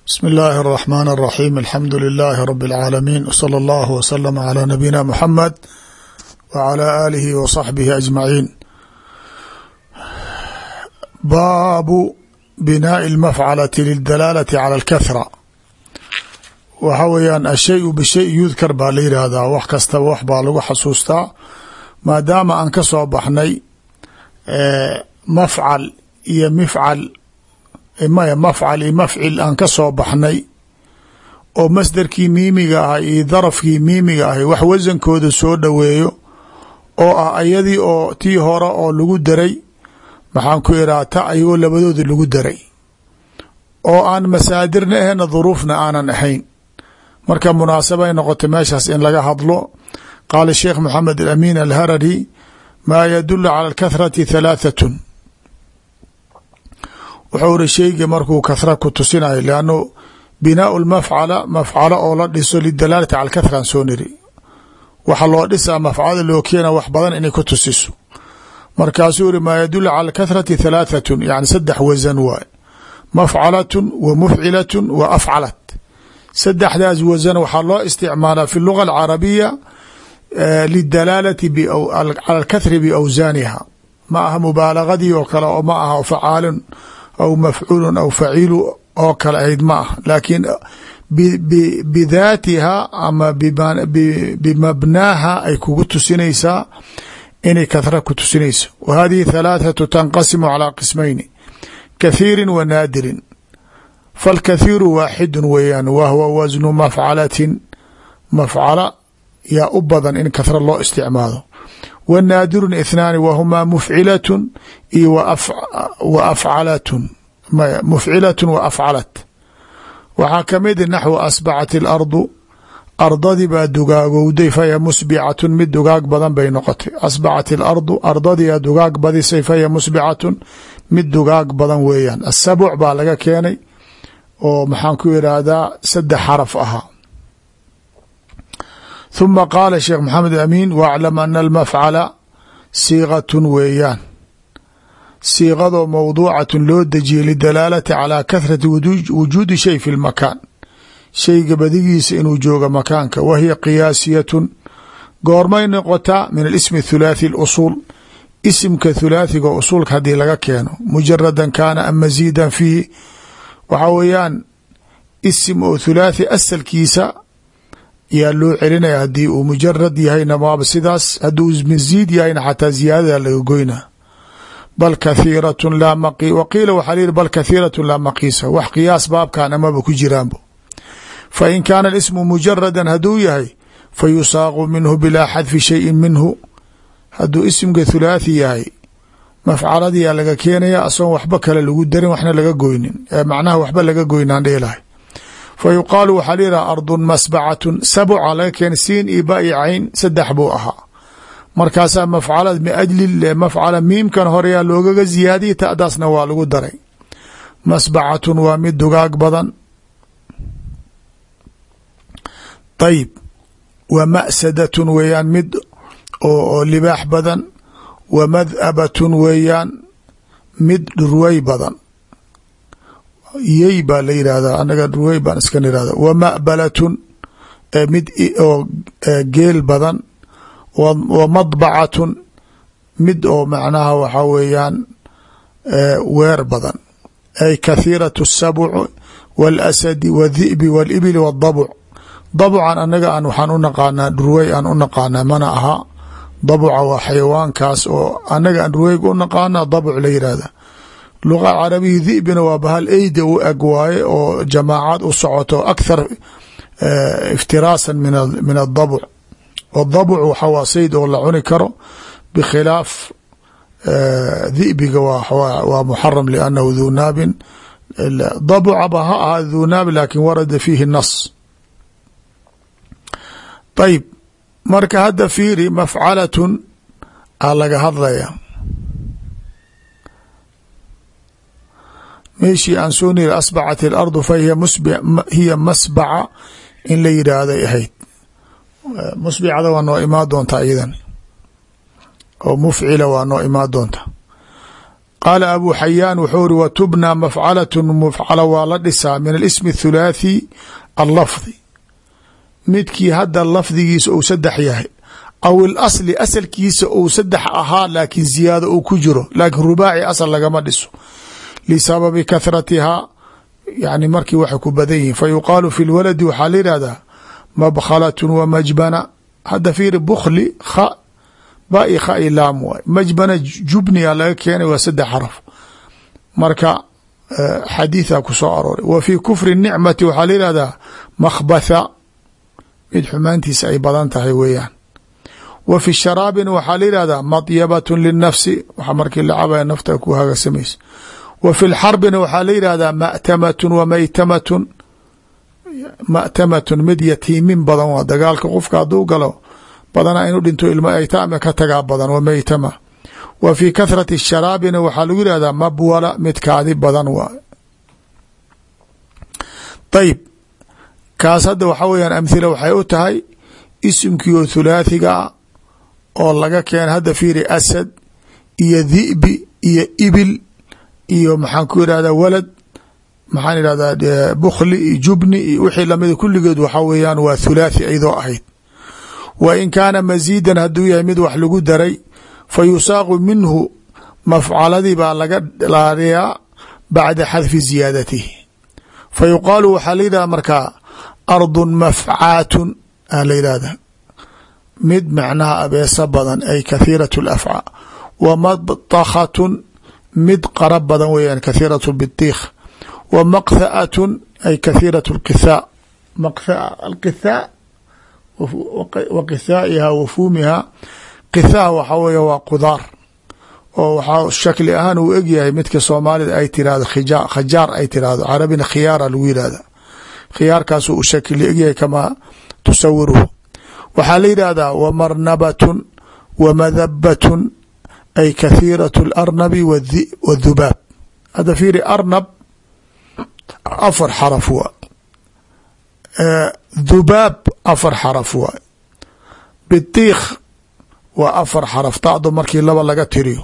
bsmi اllahi الرحmn الرaxيm alxamdu لilaahi rb اlcaalamiin wslى اllah wslm عlى nabiyina mxamed wعlى aalihi w صaxbihi aجmaciin baabu binaaءi اlmafcalati lildalaalati calى اlkathra waxa weeyaan ashay bishay yudkar baa la yidhaahdaa wax kastaba wax baa lagu xasuustaa maadaama aan ka soo baxnay mafcal iyo mifcal maya mafcal iyo mafcil aan ka soo baxnay oo masderkii miimiga ah iyo darafkii miimiga ahy wax wasankooda soo dhoweeyo oo ah ayadii oo tii hore oo lagu daray maxaan ku ihaha ta ayagoo labadooda lagu daray oo aan masaadirna ahayna duruufna aanan ahayn. Marka munaasabay noqotay meeshaas in laga hadlo qaala sheekh maxamed alamin alharari maa yadulu cala alkathrati thalaathatu wuxuu iri sheyga markuu kathra ku tusinayo lannu binaau lmafcala mafcalo oo la dhiso lidalaalati cala kathran soo niri. Waxa loo dhisaa mafcalada loo keena wax badan inay ku tusiso. Markaasuu iri maa yadulu cala alkathrati thalaathatu yani saddex wasan waay. Mafcalatun wa mufcilatun wa afcalat. Saddexdaas wasan waxaa loo isticmaalaa fi luga alcarabiya lidalaalati cala alkathri biawsaaniha ma aha mubaalagadii oo kale oo ma aha facaalun aw mafcuulu aw faciilu oo kale ahayd ma ah laakiin bidaatiha ama bimabnaaha ay kugu tusinaysaa inay kathra ku tusinayso wa hadihi thalaathatu tanqasimu calaa qismayni kathiirin wa naadirin falkathiiru waaxidu weeyaan wa hwa wasnu mafcalatin mafcala yaa u badan in kathra loo isticmaalo w naadirun ithnaani wahumaa mufcilatun iyo wa afcalatun mufcilatun wa afcalat waxaa ka mid naxwu asbacat ilardu ardadii baa dugaagowday faya musbicatun mid dugaag badan bay noqotay asbacat ilardu ardadiia dugaag badisay faya musbicatun mid dugaag badan weeyaan asabuc baa laga keenay oo maxaan ku irahdaa saddex xaraf ahaa ثuma qaala sheekh maxamed amiin waclam ana almafcala siigatun weeyaan siigadoo mawduucatun loo dejiyey lidalaalati calaa kathrati wujuudi shay fi lmakaan shayga badigiisa inuu jooga makaanka wa hiya qiyaasiyatun goormay noqotaa min alismi thulaathi اlusuul isimka thulaathiga usuulka haddii laga keeno mujaradan kaana am masiidan fiihi waxaa weeyaan isim oo thulaathi asalkiisa yaa loo celinaya haddii uu mujarad yahayna waaba sidaas hadduu masiid yahayna xataa ziyaadada laga goyna bal kathiiratun laa maqi wa qiila waxaa layihi bal kathiiratun laa maqiisa. Wax qiyaas baabkan amaba ku jiraanbo fa in kaana alismu mujaradan hadduu yahay fa yusaaqu minhu bilaa xadfi shayin minhu. Hadduu isimka thulaathi yahay mafcaladiyaa laga keenaya asagoon waxba kale lagu darin waxna laga goynin. Ee macnaha waxba laga goynaan dheelahay fa yuqaalu waxaa la yidhaha ardun masbacatun sabuca laga keena siin iyo ba iyo cayn saddex buu ahaa markaasaa mafcala miajli mafcala miimkan horeyaa loogaga ziyaadiyay ta'daasna waa lagu daray masbacatun waa mid dugaag badan ayib wa ma'sadatun weeyaan mid oo libaax badan wa madhabatun weeyaan mid dhurway badan yey baa la yidhaahdaa anaga ruwey baan iska nirahda wa ma'balatun mid oo geel badan. Wa madbacatun mid oo macnaha waxaa weeyaan weer badan. Ay kathiiratu asabuc walasadi wadi'bi walibili wadabuc dabucan anaga aan waxaan u naqaanaa dhurwey aan u naqaanaa mana aha. Dabuca waa xayawaankaas oo anaga aan dhurweyga u naqaanaa dabuc la yidhaahda luqa carabiya dhibina waa bahal eyda u eg waaye oo jamaacad u socoto akhar iftiraasan min adabuc wadabuc waxa waa sayd oo la cuni karo bikhilaaf dhibiga waa muxaram liannahu duu naabin. Dabucaba ha ahaa duu naabin laakiin warada fiihi nas. Ayib marka hadda fiiri mafcalatun a laga hadlaya meeshii aan soo niri asbacat ilardu fa hiya masbaca in la yidhaahday ahayd. Musbicada waa noo imaa doontaa iyadan. Oo mufcila waa noo imaa doonta qaala abu xayaan wuxuu iri watubnaa mafcalatun mafcala waa la dhisaa min alismi athulaathi allafdi midkii hadda lafdigiisa uu saddex yahay aw ilasli asalkiisa uu saddex ahaa laakiin ziyaado uu ku jiro laakiin rubaaci asal lagama dhiso lisababi kathratihaa yani markii waxay ku badan yihiin fa yuqaalu fi lwaladi waxaa la yihahdaa mabkhalatun wa majbana hadda fiiri bukli kha ba kha i waay majbana jubniga laga keenay waa saddex xaraf marka xadiitha ku soo arooray wa fi kufri nicmati waxaa la yihahdaa makhbatha mid xumaantiisa ay badan tahay weeyaan wa fi sharaabina waxaa la yihahdaa madyabatun linafsi waxa markii la nafta ku hagasamaysa wa fi lxarbina waxaa la yihahdaa ma'tamatun wa maytamatun. Ma'tamatun mid yatiimin badan waa dagaalka qofka hadduu galo. Badanaa inuu dhinto ilmo aytaame ka tagaa badan wa maytama. Wa fi kathrati sharaabina waxaa lagu yihahdaa mabwala mid kaadi badan waa. Ayib kaas hadda waxaa weyaan amhila waxay u tahay isimkii oo ah oo laga keena hadda fiiri asad iyo dhi'bi iyo ibil iyo maxaan ku irahdaa walad maxaan irahdaa bukhli iyo jubni iyo wixii lamida kulligeed waxaa weeyaan waa thulaathi aydoo ahayd. Wa in kaana masiidan hadduu yahay mid wax lagu daray fa yusaaqu minhu mafcaladii baa laga laariyaa bacda xadfi ziyaadatihi. Fa yuqaalu waxaa la yidhahda markaa ardun mafcaatun aa la yidhahda mid macnaha abeesa badan ay kathiirat lafcaa wa madtakhatun mid qara badan weeyaan kathiirat bitiikh wa maqthaatun ay lqithaa maqthaa alqithaa wa qithaa'iha wa fuumiha. Qithaa waxaa weeye waa qudaar oo waxaa shakli ahaan uu egyahay midka soomaalida ay tirahdo khija khajaar ay tirahdo carabina khiyaara lagu yihahda khiyaarkaasuu u shakli egyahay kamaa tusawiruhu. Waxaa la yidhaahdaa wa marnabatun wa madabatun ay kathiirat اlarnabi wاdhubaab hadda fiiri arnab afar xaraf waa dhubaab afar xaraf waa bitiikh waa afar xaraf. Tacdo markii laba laga tiriyo.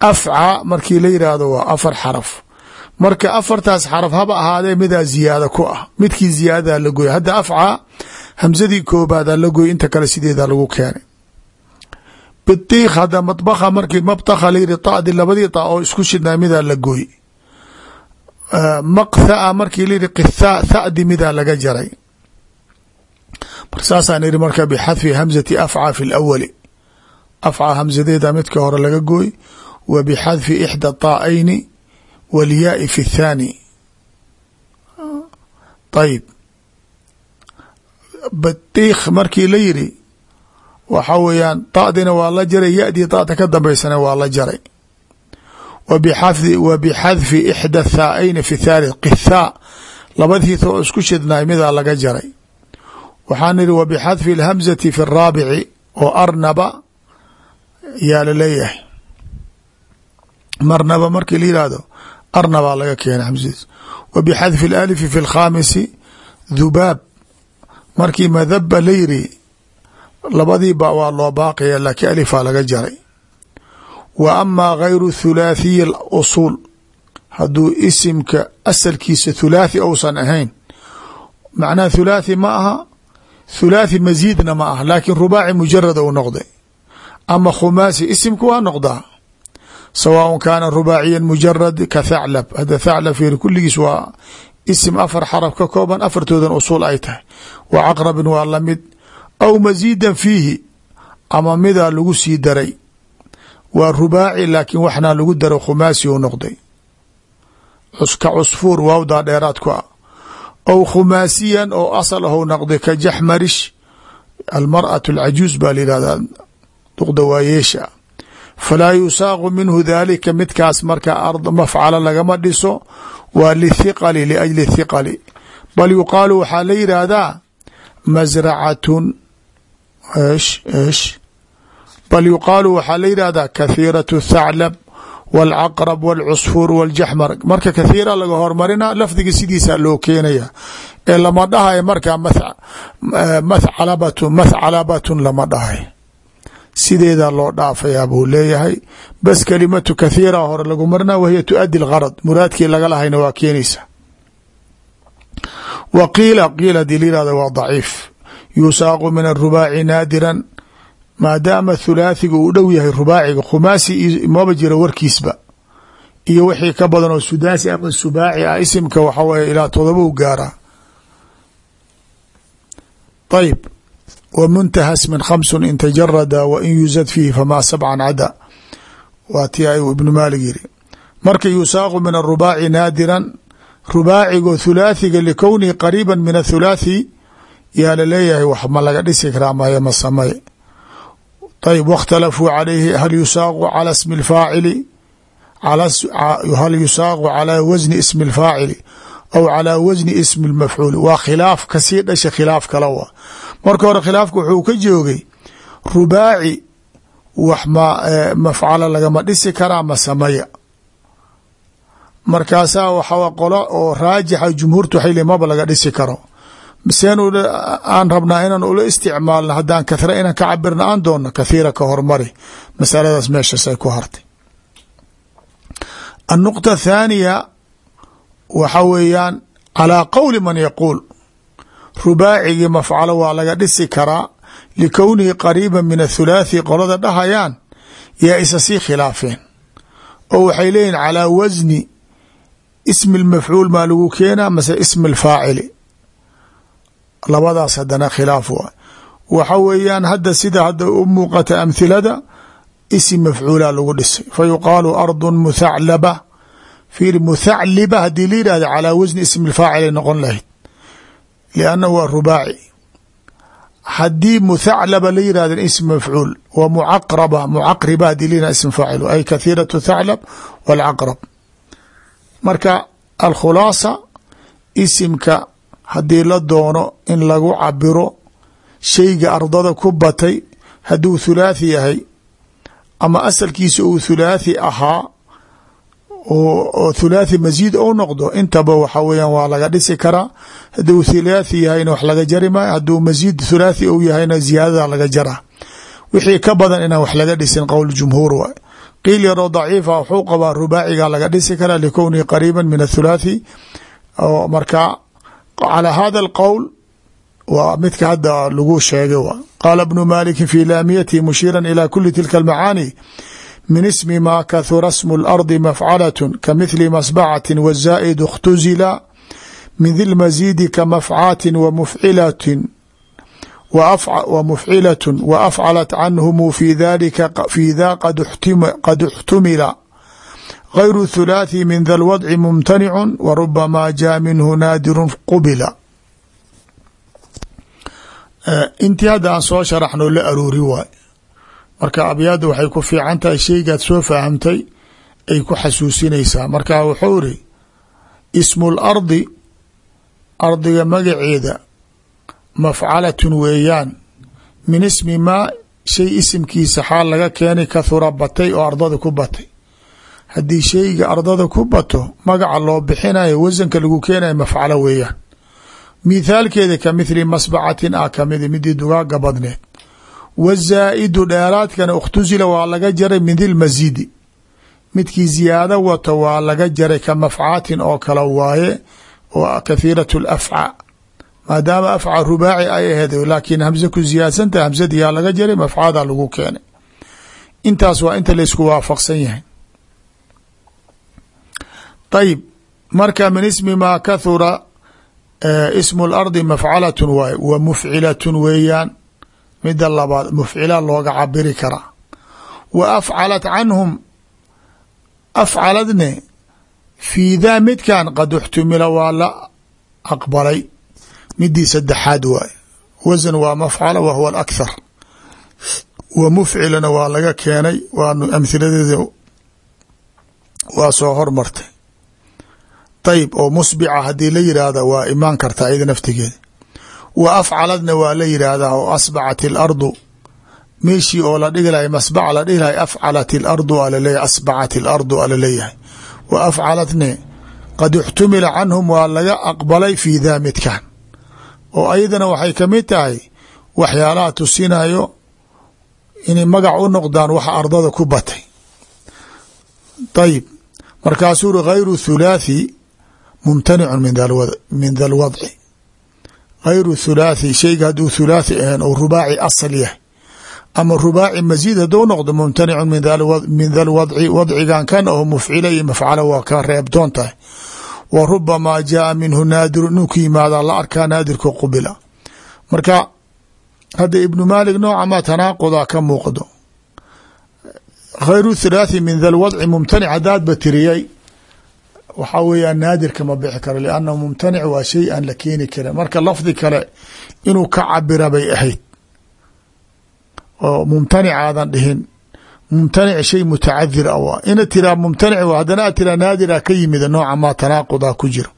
Afca markii la yidhaahdo waa afar xaraf. Marka afartaas xaraf haba ahaadee midaa ziyaada ku ah. Midkii ziyaadadaa la gooya hadda afca hamsadii koobaadaa la gooy inta kale sideedaa lagu keenay bitiikh hadda madbakha markii mabtakha la yidhi tadi labadii ta oo isku shidnaa midaa la gooy. Maqthaa markii layidhi qithaa thadi midaa laga jaray. Mar saasaan ihi marka bixadfi hamzati afca fi lawali afca hamsadeeda midka hore laga gooy wa bixadfi ixda taa'ayni walyaai fi thaani. Ayib batiikh markii la waxaa weeyaan ta'dina waa la jaray yadii ta'da ka dambaysana waa la jaray wa bixadfi ixda thaa'ayni fi thalith qithaa labadiisa oo isku shidnaay midaa laga jaray waxaan idhi wa bixadfi اlhamzati fi الraabici oo arnaba yaa laleeyahay marnaba markii la yihahdo arnabaa laga keena hamzadiis wa bixadfi اlalifi fi اlkhaamisi dhubaab markii madaba la yiri labadii ba waa loo baaqaya laakiin alifaa laga jaray. Wa amaa gayru thulaathiyi اusuul hadduu isimka asalkiisa thulaathi ousan ahayn. Macnaha thulaathi ma aha thulaathi masiidna ma ah laakiin rubaaci mujarada u noqday. Ama khumaasi isimka waa noqdaa. Sawaaء kaana rubaaciya mujarad ka thaclab. Hadda thaclab fiiri kulligiis waa isim afar xaraf ka kooban afartoodan usuul ay tahay. Wa caqrabin waa la mid aw masiidan fiihi ama midaa lagu sii daray. Waa rubaaci laakiin waxnaa lagu daro khumaasi u noqday. Ka cusfuur waawdaa dheeraad ku ah. Aw khumaasiyan oo asal ahou noqday ka jaxmarish almarأaة alcajuuz baa la yihahdaa duqda waayeesha. Falaa yusaaqu minhu daalika midkaas marka mafcala lagama dhiso waa lithiqali liajli thiqali. Bal yuqaalu waxaa la yidhaahdaa masracatun esh esh bal yuqaalu waxaa la yidhahdaa kathiiraة thaclab wاlcaqrab wاlcusfuur wاljaxmar marka kathiira laga hormarina lafdiga sidiisa loo keenaya ee lama dhahayo markaa mathcalabatun mathcalabatun lama dhahay sideedaa loo dhaafayaa buu leeyahay bas kalimatu kathiira hore lagu marna wahiya tuadi lgarad muraadkii laga lahayna waa keenaysa wa qiila qiila hadii la yihahdo waa daciif yusaaqu min arubaaci naadiran maadaama thulaathiga uu dhow yahay rubaaciga khumaasi maba jira warkiisba. Iyo wixii ka badan oo sudaasi ama subaaci ah isimka waxa weye ilaa todoba u gaaraa ayb w muntaha smin khamsun in tajarada wa in yuzad fiihi famaa sabcan cada. Waa ti ay ibnu maalig yiri. Marka yusaaqu min arubaaci naadiran rubaacigo thulaathiga likownihi qariiba min athulaathi yaa la leeyahay wax ma laga dhisi karaa maye ma samay. Ayb wakhtalafuu calayhi hal yusaaqu calaa smi lfaacili hal yusaaqu calaa wasni ismi اlfaacili aw calaa wasni ismi اlmafcuuli waa khilaaf ka sii dhasha khilaaf kala wa. Marka hore khilaafka wuxuu ka joogay rubaaci wax ma e, mafcala lagama dhisi karaa ma samaya. Markaasaa waxa qolo oo raajixa jumhuurtu waxay le maba laga dhisi karo seen aan rabnaa inaan ula isticmaalno haddaan kathra inaan ka cabirna aan doonno kathiira ka hormari. Masaladaas meeshasay ku hartay. Annuqطa athaaniya waxa weeyaan calaa qowli man yaquul rubaacigii mafcalo waa laga dhisi karaa likownihi qariiba min athulaathi qolada dhahayaan yaa isa sii khilaafeen. Oo waxay leeyihiin calaa wasni ismi lmafcuul maa lagu keenaa mase ismi alfaacili labadaas haddana khilaaf waa waxa weeyaan hadda sida hadda u muuqata amhilada isim mafcuula lagu dhisay. Fa yuqaalu ardu muthaclaba. Fiir muthacliba haddii la yidhahda calaa wasni ismi lfaacilay noqon lahayd. Liannahu waa rubaaci. Haddii muthaclaba la yihahda ism mafcuul wa mucaqraba mucaqriba haddii la yihahda ism faacil ay kathiiratu thaclab walcaqrab marka alkhulaasa isimka haddii la doono in lagu cabiro shayga ardada ku batay hadduu thulaathi yahay ama asalkiisa uu thulaathi ahaa oo thulaathi masiid ou noqdo intaba waxa weeyaan waa laga dhisi karaa hadduu thulaathi yahayna wax laga jari maayo hadduu masiid thulaathi ou yahayna ziyaadada laga jaraa wixii ka badan inaan wax laga dhisin qowl jumhuur waay. Qiil yaroo daciifa wuxuu qabaa rubaaciga laga dhisi karaa likownihi qariiba min athulaathi. Oo markaa calى hada اlqowl waa midka hadda lagu sheegay w qaala bnu maliki fi laamiyati mushiira ilى kuli tilka اlmacaani min ismi ma kahura smu اlardi mafcalaة kamithli masbacati wazaaid اktuzila min di lmasiidi kamafcaati wmufcilaة wmufcilaة waafcalat canhum fi dalika fi da qad اxtumila غayru thulaathi min da lwadci mumtanicu wa rubamaa jaa minhu naadiru qubila intii hadda aan soo sharaxno la aroori waay marka abyaadda waxay ku fiican tahay sheygaad soo fahamtay ay ku xasuusinaysaa marka wuxuu iri ismu lardi ardiga magaceeda mafcalatun weeyaan min ismi maa shay isimkiisa xaal laga keenay kahura batay oo ardada ku batay haddii shayga ardada ku bato magaca loo bixinayo wasanka lagu keenayo mafcalo weeyaan. Mithaalkeeda ka mithli masbacatin ah kamida midii dugaaga badneed wazaa'idu dheeraadkana ikhtusila waa laga jaray min di lmasiidi midkii ziyaado wato waa laga jaray ka mafcaatin oo kale waaye oo kathiirat lafca maadaama afca rubaaci ay aheed laakiin hamse ku ziyaadsantaha hamsadi yaa laga jaray mafcaada lagu keenay. Intaas waa inta laysku waafaqsan yahay ayib marka min ismi maa kahura ismu lardi mafcalatun waay wa mufcilatun weeyaan. Mida labaad mufcila looga cabiri karaa wa afcalat canhum afcaladne fii daa midkan qad uxtumila waa la aqbalay. Midii saddexaad waay. Wasan waa mafcala wa huwa alakhar wa mufcilana waa laga keenay waanu amhiladeeda waa soo hormartay ayb oo musbica haddii la yidhaahda waa imaan kartaa iyada naftigeeda wa afcaladna waa la yidhaahdaa oo asbacat ilardu meeshii oo la dhigi lahay masbaca la dhihi lahay afcalat ilardu alaleeyahy asbacat ilardu alaleeyahay wa afcaladne qad ixtumila canhum waa laga aqbalay fii daa midkan. Oo ayadana waxay ka mid tahay waxyaalaha tusinayo inay magac u noqdaan waxa ardada ku batay. Ayib markaasuu uri hayru thulaathi mumtanicun min da lwadci hayru thulaathi shayga hadduu thulaathi ahayn ou rubaaci asal yahay ama rubaaci masiid hadduu noqdo mumtanicun min da lwadci wadcigan kan oo mufcila iyo mafcala waa ka reebdoon tahay wa rubamaa jaaa minhu naadiru inuu ku yimaada la arkaa naadirka qubila. Marka hadda ibnu maalik nooca ma tanaaquda ka muuqdo. Khayru thulaathi min da lwadci mumtanic haddaad ba tiriyay waxaa weeyaan naadirka ma bixi karo liannahu mumtanic waa shay aan la keeni karin marka lafdi kale inuu ka cabira bay ahayd. Oo mumtanic aadan dhihin. Mumtanic shay mutacadir a waa. Ina tiraa mumtanic haddana aad tiraa naadira ka yimida nooca maa tanaaquda ku jiro.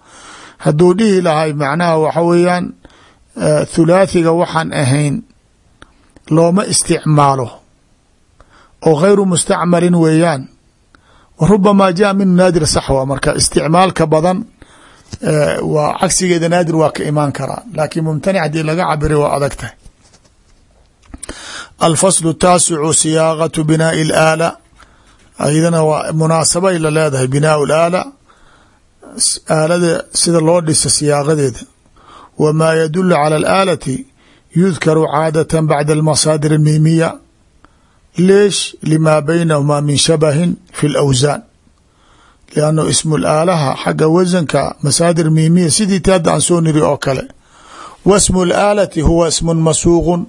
Hadduu dhihi lahay macnaha waxa weeyaan thulaathiga waxaan ahayn looma isticmaalo. Oo khayru mustacmalin weeyaan rubamaa jaa minhu naadir saxwa. Marka isticmaalka badan waa cagsigeeda naadir waa ka imaan karaa laakiin mumtanic haddii laga cabiray waa adag tahay. Alfaslu taasicu siyaaqatu binaai اlaala aydana waa munaasabay la leedahay binaau laala aalada sida loo dhisa siyaaqadeeda. Wmaa yadulu calى alaalati yudkaru caadata bacda almasaadir almiimiya leesh lima baynahumaa min shabahin fi اlawsaan liannu ismu laalaha xagga wasanka masaadir miimiya sidii ti hadda aan soo niri oo kale wa smu laalati huwa ismun masuuqun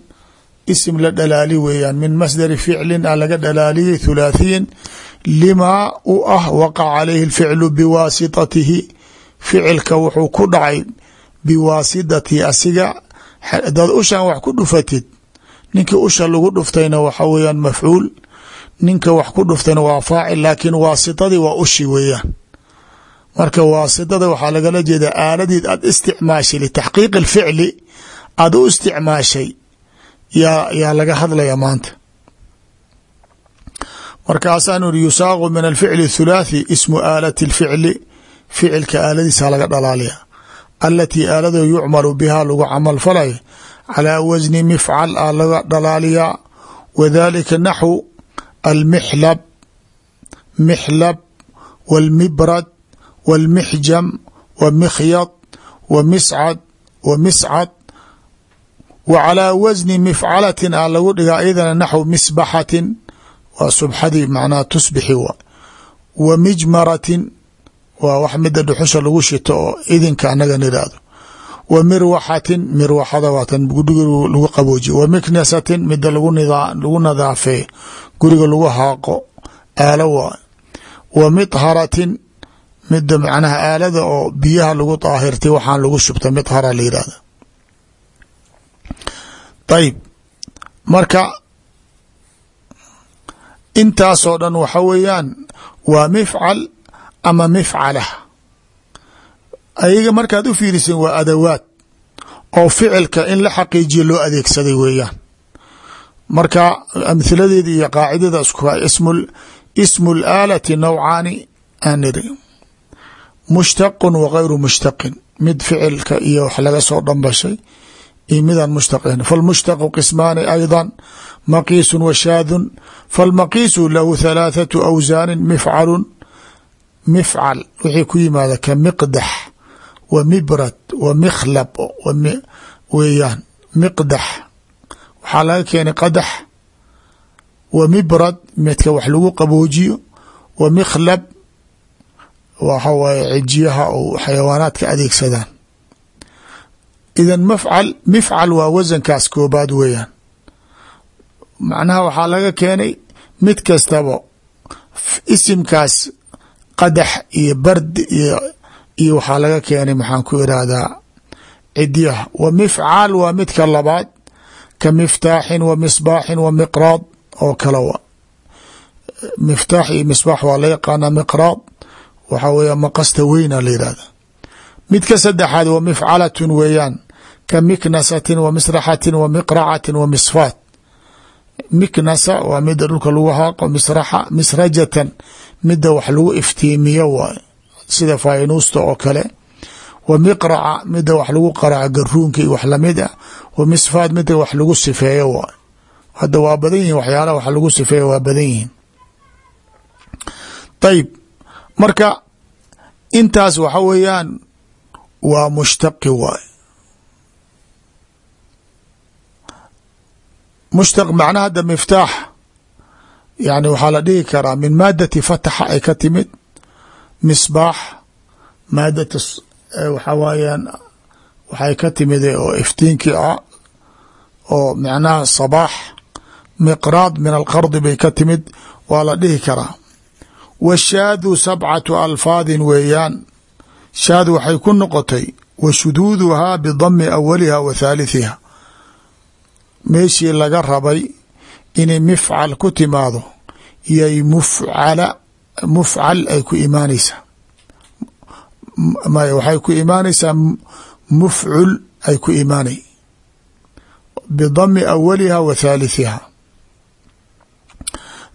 isim la dhalaali weeyaan min masdari ficlin a laga dhalaaliyey thulaathiyin limaa u ah waqaca calayhi اlficlu biwaasitatihi ficilka wuxuu ku dhacay biwaasidatihi asiga hadaad ushaan wax ku dhufatid ninkii usha lagu dhuftayna waxa weeyaan mafcuul. Ninka wax ku dhuftayna waa faacil laakiin waasitadii waa ushi weeyaan. Marka waasitada waxaa lagala jeedaa aaladiid aad isticmaashay litaxqiiqi اlficli aad u isticmaashay yaa yaa laga hadlaya maanta. Markaasaan uri yusaaqu min alficli thulaathi ismu aalati اlficli ficilka aaladiisa laga dhalaaliya alatii aalado yucmalu biha lagu camal falay calaa wasni mifcal a laga dhalaaliyaa. Wadalika naxwu almixlab mixlab wاlmibrad wاlmixjam wa mikhyad wa miscad wa calaa wasni mifcalatin a lagu dhigaa iyadana naxw misbaxatin. Waa subxadii macnaha tusbixi wa. Wa mijmaratin waa mida dhuxusha lagu shito oo idinka anaga nidhaahdo wa mirwaxatin mirwaxada waatan guriga lagu qaboojiye wa miknasatin mida lagu nadaafeeyo guriga lagu haaqo aalo waa. Wa midharatin mida macnaha aalada oo biyaha lagu daahirtay waxaan lagu shubta midhara la yidhahda ayib marka intaasoo dhan waxa weeyaan waa mifcal ama mifcalah ayaga markaad u fiirisin waa adawaad oo ficilka in la xaqiijiyo loo adeegsaday weeyaan. Marka amhiladeeda iyo qaacidada isku ismu laalati nawcaani aan niri mushtaqun wa mushtaqin. Mid ficilka iyo wax laga soo dhambashay iyo midaan mushtaqin. Falmushtaqu qismaani ayضa maqiisu wa shaadun. Falmaqiisu lahu halaathatu awsaanin mifcalun. Mifcal wixii ku yimaada ka miqdax wa mibrad wa mikhlab weeyaan miqdax. Waxaa laga keenay qadax. Wa mibrad midka wax lagu qaboojiyo. Wa mikhlab waxa waaye cijiyaha oo xayawaanaadka adeegsadaan. Idan mafcal mifcal waa wasankaas koobaad weeyaan. Macnaha waxaa laga keenay mid kastaba isimkaas qadax iyo bard iyo iyo waxaa laga keenay maxaan ku irahdaa cidyaha wa mifcaal waa midka labaad ka miftaaxin wa misbaaxin wa miqraad oo kale wa. Miftaax iyo misbaax waa la yaqaanaa miqraad waxaa weeya maqasta weyna la yihahda midka saddexaad wa mifcalatun weeyaan ka miknasatin wa misraxatin wa miqracatin wa misfaat. Miknasa waa mida dhulka lagu haaqo misraxa misrajatan mida wax lagu iftiimiyo waay sida faynuusta oo kale. Wa miqraca mida wax lagu qaraco garuunka iyo wax la mid ah wa misfaat mida wax lagu sifeeyo. Waay hadda waa badan yihiin waxyaalaha wax lagu sifeeya waa badan yihiin. Ayib marka intaas waxa weeyaan waa mushtaqi waay. Mushtaq macnaha hadda miftaax yani waxaa la dhihi karaa min maadati fataxa ay ka timid misbaax maadat waxaa waayaan waxay ka timid oo iftiinkii ah oo macnaha sabaax miqraad min alqardi bay ka timid waa la dhihi karaa. Washaadu sabcatu alfaadin weeyaan shaad waxay ku noqotay wa shuduuduhaa bidami awaliha wa thaalithiha meeshii laga rabay inay mifcal ku timaado yay mufcala mufcal ay ku imaanaysaa waxay ku imaanaysaa mufcul ay ku imaanay bidami awaliha wa thaalithiha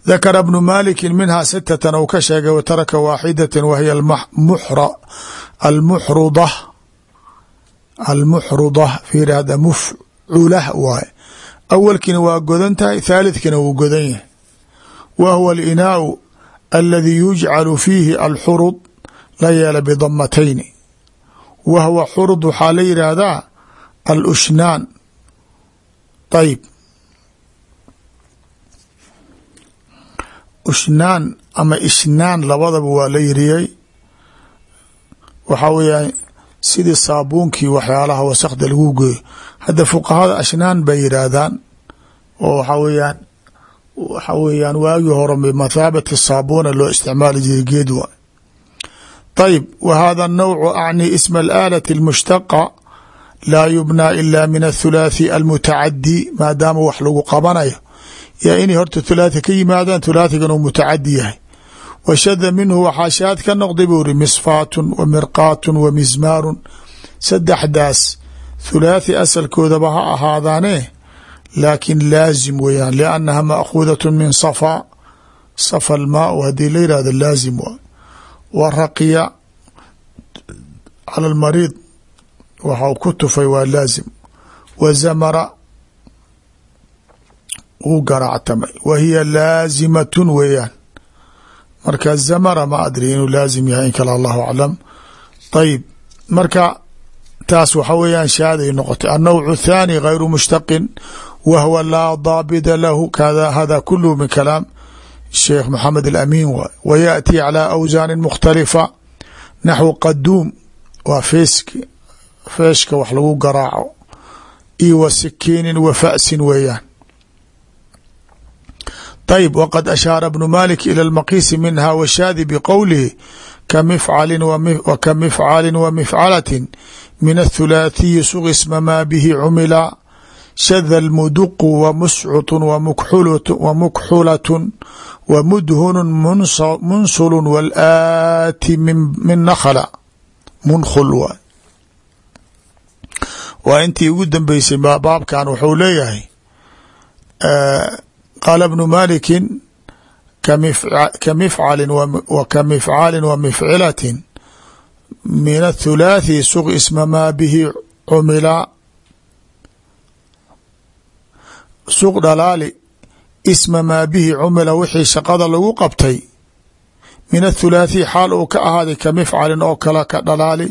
dakara bnu maliki minha sitatan ou ka sheegay wa taraka waaxidata wa hiya almuxruda almuxruda fiiri hada mufculah waaye. Awalkiina waa godan tahay thalithkina wuu godan yahay. Wa huwa alinaau aladi yujcalu fiihi alxurud la yeela bidamatayni wa huwa xurud waxaa la yidhaahdaa alushnaan. Ayb ushnaan ama ishnaan labadaba waa la yiriyey waxaa weeyaan sidii saabuunkii waxyaalaha wasakda lagu geeyo hadda fuqahada ashnaan bay yidhaahdaan oo waxaa weeyaan waxa weeyaan waagii hore mathaabati saabuna loo isticmaali jiray geed wa ayb wa hada nawcu acni isma alaalati almushtaqa laa yubnaa ila min athulaathi almutacadi maadaama wax lagu qabanayo. Yaa inay horta thulaathi ka yimaadaan thulaathigan uu mutacadi yahay. Washada minhu waxaa shaad ka noqday buu iri misfaatun wa mirqaatun wa mismaarun. Saddexdaas thulaathi asalkoodaba ha ahaadaane laakin laazim weeyaan liannaha maakhuudatun min safa safa almaau haddii la yihahdo laazim waa wa raqiya cala almariid waxau ku tufay waa laazim wa zamara wuu garaactamay wa hiya laazimatun weeyaan marka zamara ma adri inuu laazim yahay in kale allahu aclam ayib marka taas waxa weeyaan shaaday noqotay annowc athaani gayru mushtaqin wa huwa laa daabida lahu hada kuluhu min kalaam sheekh maxamed alamin waay wa yaأtii calى awsaanin mukhtalifa naxwu qaduum waa feeski feeshka wax lagu garaaco iyo wa sikiinin wa fa'sin weeyaan طيب وقد أشhاaر بن مالك إلى المقيس منها وشhاذi بqowله كمفعل وكمفعل ومفعلة من الثلاثي سق اسم ما به عملا shada almuduqu wamuscuطu wamukxulatun wamudhunu munsulu walaati min nakla munkhul waay waa intii ugu dambeysay baabkan wuxuu leeyahay qaala bnu malikin kamifcalin waka mifcaalin wa mifcilatin min athulaathi suq isma maa bihi cumila suq dhalaali isma maa bihi cumila wixii shaqada lagu qabtay. Min athulaathi xaal uu ka ahaaday ka mifcalin oo kale ka dhalaali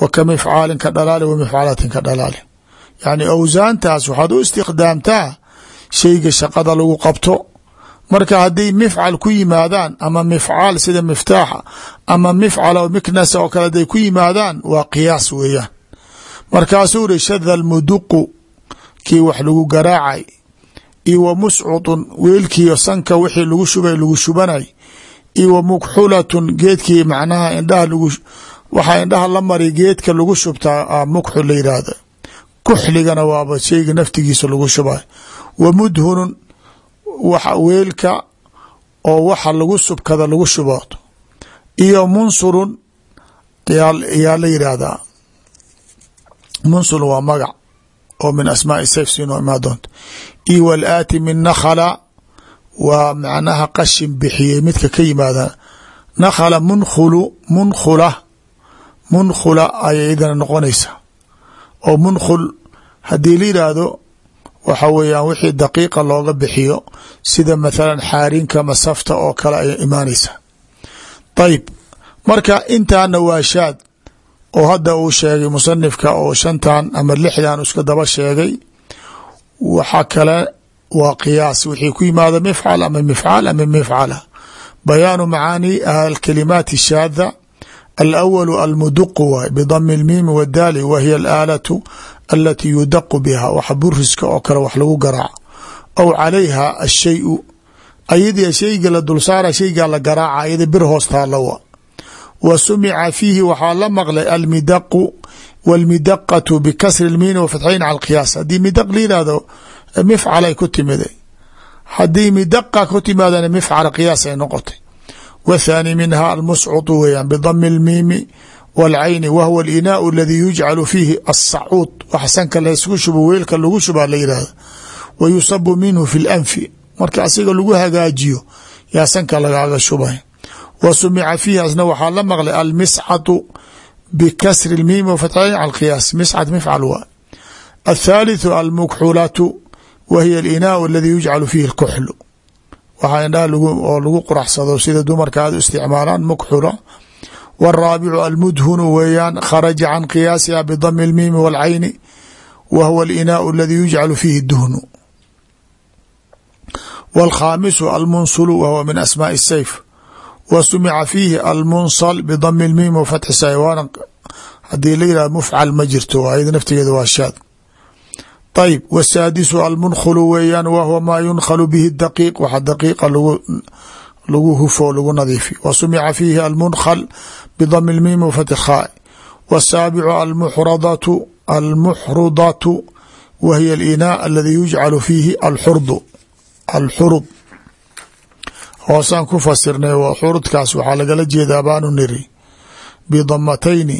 wa ka mifcaalin ka dhalaali wa mifcalatin ka dhalaali. Yacni awsaantaas waxaad u istikhdaamtaa shayga shaqada lagu qabto. Marka hadday mifcal ku yimaadaan ama mifcaal sida miftaaxa ama mifcal o miknasa oo kale haday ku yimaadaan waa qiyaas weeyaan. Markaasuu iri shada almuduqu kii wax lagu garaacay iyo wa muscutun weelkiiyo sanka wixii lagu shubay lagu shubanay iyo wa mukxulatun geedkii macnaha indhaha lagu waxaa indhaha la mari geedka lagu shubtaa mukxul la yidhaahda kuxligana waaba shayga naftigiisa lagu shubay. Wa mudhunun weelka oo waxa lagu subkada lagu shubooto. Iyo munsurun yaa la yidhaahdaa munsurun waa magac oo min asmaai sayf siinoo imaa doonta iyo walaati min nakhala waa macnaha qashin bixiyey midka ka yimaada nakhala munkhulu munkhula munkhula ayay idana noqonaysa. Oo munkhul haddii la yidhaahdo waxa weeyaan wixii daqiiqa looga bixiyo sida mathalan xaarinka masafta oo kale ay imaanaysa. Ayib marka intaana waa shaad oo hadda uu sheegay musanifka oo shantan ama lixdan iska daba sheegay waxa kale waa qiyaas. Wixii ku yimaado mifcal ama mifcaal ama mifcala. Bayaanu macaani alkalimaat shaada alawalu almuduqu waay bidami lmiimi wadaali wa hiya alaalatu alatii yudaqu biha. Waxa buriska oo kale wax lagu garaaco aw calayha ashayu ayadii shayga la dulsaara shaygaa la wa sumica fiihi waxaa la maqlay almidaqu wاlmidaqatu bikasri lmiini wa fatxayn cala alqiyaas haddii midaq la yihahdo mifcal ay ku timiday haddii midaqa ku timaadana mifcala qiyaas ay noqotay wthaani minha almuscudu weeyaan bidami اlmiimi wاlcayni wahwa alinaau aladii yujcalu fiihi aلsacuud wax sanka laysku shubo weelka lagu shubaa la yihahda wa yusabu minhu fi اlanfi marka asiga lagu hagaajiyo yaa sanka lagaaga shubay wa sumica fiihi asna waxaa la maqlay almiscatu bikasri اlmiimi wafatxayn cala alqiyaas miscat mifcal waa athaalitثu almukxulatu wa hiya alinaau aladi yujcalu fiihi اlkuxlu waxaa indhaha oo lagu quraxsado sida dumarka aad u isticmaalaan mukxula wاraabicu almudhunu weeyaan kharaja can qiyaasiha bidami اlmiimi wاlcayni wa huwa alinaau aladi yujcalu fiihi duhnu wاlkhaamisu almunsulu wa huwa min asmaaءi الsayf wa sumica fiihi almunsal bidami اlmiimi wafatxi saywaana haddii la yihah mufcal ma jirto ayada naftigeeda waa shaad. Ayb wsaadisu almunkhulu weeyaan wa huwa maa yunkhalu bihi daqiiq waxa daqiiqa lagu hufo lagu nadiifi wa sumica fiihi almunkhal bidami lmiimi wafati khaa wsaabicu almuxradatu almuxrudatu wa hiya alinaa aladi yujcalu fiihi alxurdu alxurud hoosaan ku fasirnay xurudkaas waxaa lagala jeedaa baanu niri bidamatayni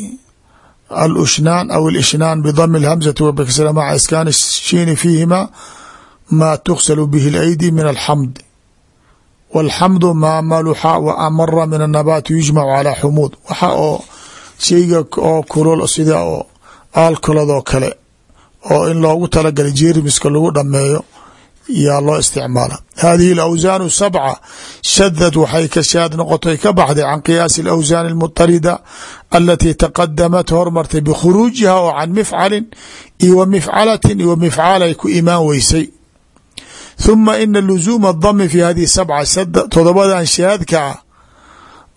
alushnaan aw اlishnaan bdami اlhamzati wa bkasra maca iskaan shiini fiihima maa tuksalu bihi اlaydi min alxamd wاlxamdu maa maluxa wa amara min الnabaati yujmacu calى xumuud waxa oo sheyga oo kulol sida oo aalkoladoo kale oo in loogu talagalay jeermiska lagu dhameeyo yaa loo isticmaala hadihi اlawsaan sabca shadad waxay ka shaad noqotay ka baxday can qiyaasi اlawsaan اlmuطarida alatii taqadamat hormartay bikhuruujiha oo can mifcalin iyo wa mifcalatin iyo mifcaalay ku imaan weysay ثuma ina luzuuma dami fi hadihi sabca todobadan shaadka ah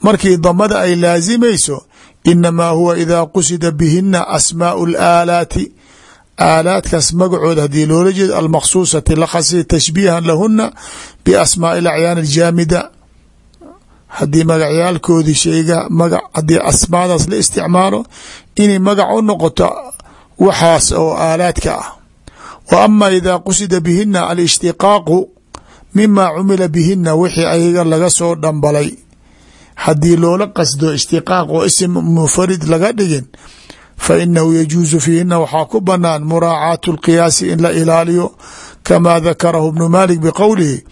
markii damada ay laasimayso inamaa huwa ida qusida bihina asmaau اlaalaati aalaadkaas magacood haddii loola jeedo almaksuusati lakhasi tashbiihan lahuna biasmaai اlacyaan aljaamida. Haddii magacyaalkoodii sheyga maga haddii asmaadaas la isticmaalo inay magac u noqoto waxaas oo aalaadka ah. Wa ama ida qusida bihina alishtiqaaqu mima cumila bihina wixii ayaga laga soo dhambalay. Haddii loola qasdo ishtiqaaq oo isim mufarid laga dhigin fa inahu yajuusu fiihina waxaa ku banaan muraacaatu اlqiyaasi in la ilaaliyo kama dakarahu bnu malik bqowlihi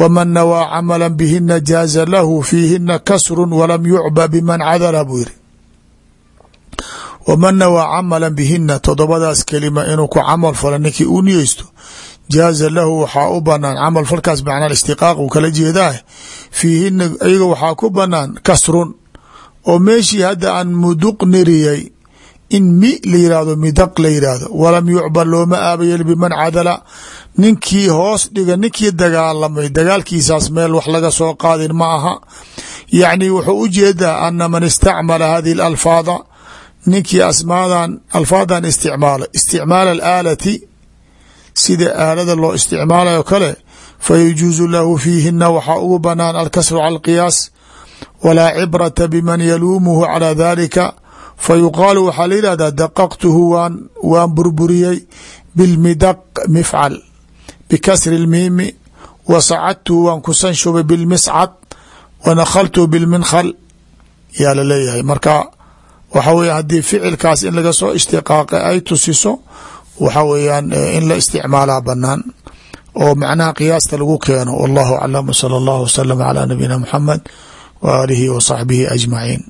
wman nawaa camala bihina jaaza lahu fiihina kasru walam yucba biman cadala buu yiri waman nawaa camala bihina todobadaas kelima inuu ku camal falo ninkii uu niyeysto jaaza lahu waxaa u banaan camal falkaas macnaa ishtiqaaq uu kala jeedaa fiihina iyaga waxaa ku banaan kasrun. Oo meeshii hadda aan muduq niriyey in mi la yihahdo midaq la yidhaahdo walam yucbar looma aabayel biman cadala. Ninkii hoos dhiga ninkii dagaalamay dagaalkiisaas meel wax laga soo qaadin ma aha. Yacni wuxuu u jeedaa ana man istacmala hadihi اlalfaada ninkii asmaadan alfaadan isticmaala. Isticmaala alaalati sida aalada loo isticmaalayo kale fayajuuzu lahu fiihina waxaa ugu banaan alkasru cala walaa cibrata biman yaluumuhu calى dalika fayuqaalu waxaa la yihahdaa daqaqtuhu waan waan burburiyey bilmidaq mifcal bkasri اlmiimi wa sacadtuhu waan kusan shubay bilmiscad wa nakhaltuhu bilminkhal yaa laleeyahay marka waxa weya haddii ficilkaas in laga soo ishtiqaaqay ay tusiso waxa weeyaan in la isticmaalaa banaan oo macnaha qiyaasta lagu keeno wallahu aclam salى اllah wslm calى nabiyina mxamed w aalihi wa saxbihi ajmaciin